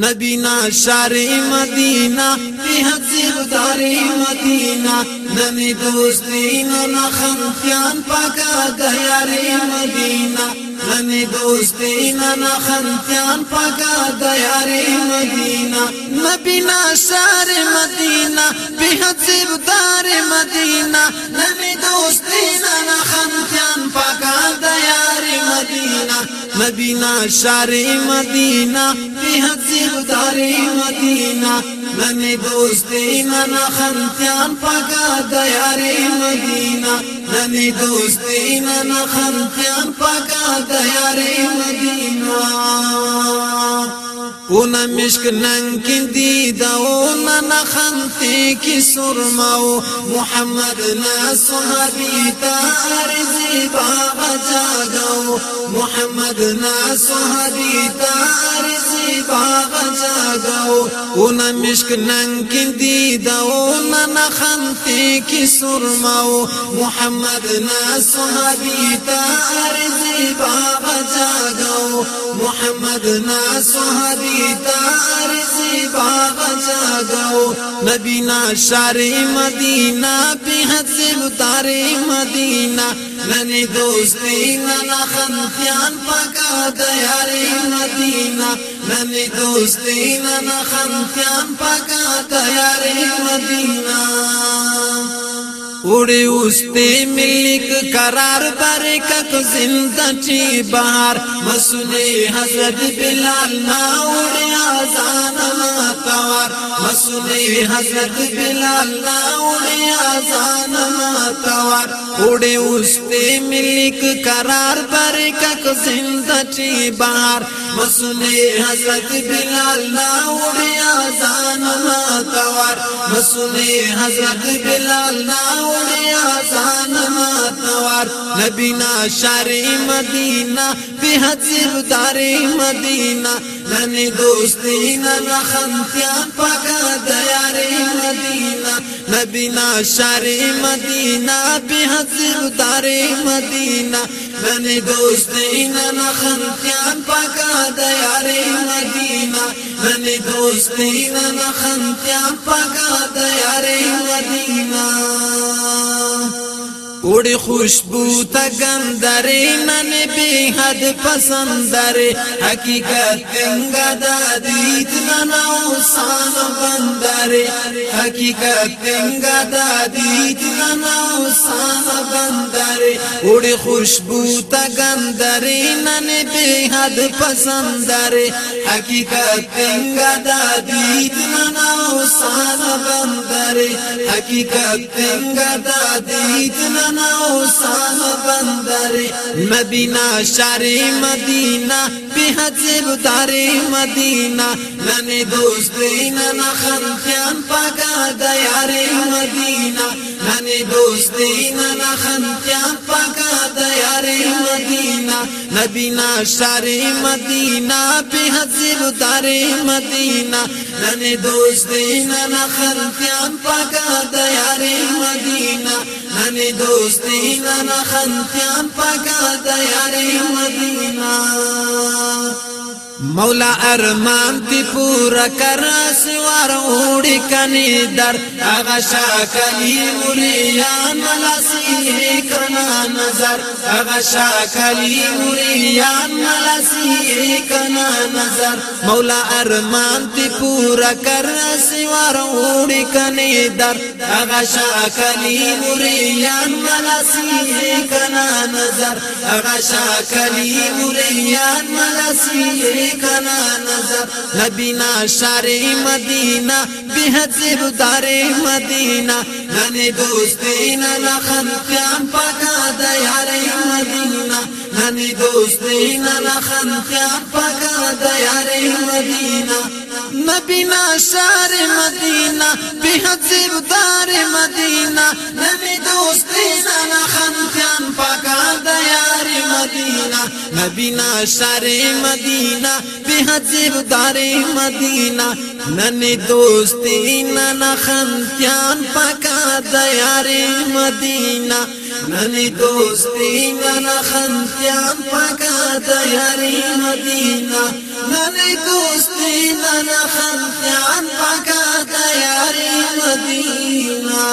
نبینا شار مدینہ بہت سردار مدینہ نمی دوستی نو خان پاکا گیا ری مدینہ نمی دوستی نو خان پاکا گیا ری مدینہ نبینا شار مدینہ بہت سردار مدینہ نمی دوستی نو خان پاکا گیا ری مدینہ مدینہ شار مدینہ بےحد سے اتارے مدینہ من دوست نانا خنتیان پگا دیار مدینہ من دوست نانا خنتیان پگا دیار مدینہ اونا مشک ننگ دیدا اونا نخنتی کی سرمو محمد نا صحبی تا عرضی بابا جاگو محمد نا صحبی تا عرضی بابا جاگو اونا مشک ننگ دیدا اونا نخنتی کی سرمو محمد نا صحبی تا عرضی بابا جاگو محمد نا صحبی مدینہ شار مدینہ پہ مدينة اتارے مدینہ ننی دوستی ننا خنتیان پکا تیارے مدینہ ننی دوستی ننا خنتیان پکا تیارے مدینہ ملک قرار برکت چی حضرت بلال بس پلال آسان مسنوی حضرت بلال ناوڑی آزان ماتوار اوڑی استے ملک قرار برکک زندتی بار مسنوی حضرت بلال ناوڑی آزان ماتوار مسنوی حضرت بلال ناوڑی آزان ماتوار نبینا شاری مدینہ بی حضر داری مدینہ ننی دوستی نن خنتیان پکا دیاری مدینہ نبینا شاری مدینہ بی حضر داری مدینہ ننی دوستی نن خنتیان پکا دیاری مدینہ ننی دوستی نن خنتیان پکا دیاری उड़ी खुशबू तगंदर मन बेहद पसंदर हकीकत गदा दीद नौसान बंदर हकीकत गदा दीद नौसान बंदर उड़ी खुशबू तगंदर मन बेहद पसंदर हकीकत गदा दीद नौसान बंदर हकीकत गदा दीद न اسامه بندر مدینہ شار مدینہ به حجب دار مدینہ نن دوست نن خنخیان پاکا دیار مدینہ نن دوست نن خنخیان پاکا دیار مدینہ مدینہ شار مدینہ به حجب دار مدینہ نن دوست نن خنخیان پاکا دیار مدینہ ہمیں دوستی لنا خنتیان پکا دیاری مد مولا ارمان تی پورا کر سوار اوڑی کنی در اغا شاکلی مولیان ملسی کنا نظر اغا شاکلی مولیان ملسی کنا نظر مولا ارمان تی پورا کر سوار اوڑی کنی در اغا شاکلی مولیان ملسی کنا نظر اغا شاکلی مولیان ملسی کنا نظر لبینا شار مدینہ بہت زبدار مدینہ ننے دوستین لخن قیام پکا دیار مدینہ ننے دوستین لخن قیام پکا دیار مدینہ نبینا شار مدینہ بہت زبدار مدینہ ننے دوستین لخن قیام پکا مدینہ نبینا شار مدینہ بحجب دار مدینہ نن دوستی نن خنتیان پکا دیار مدینہ نن دوستی نن خنتیان پکا دیار مدینہ نن دوستی نن خنتیان پکا دیار مدینہ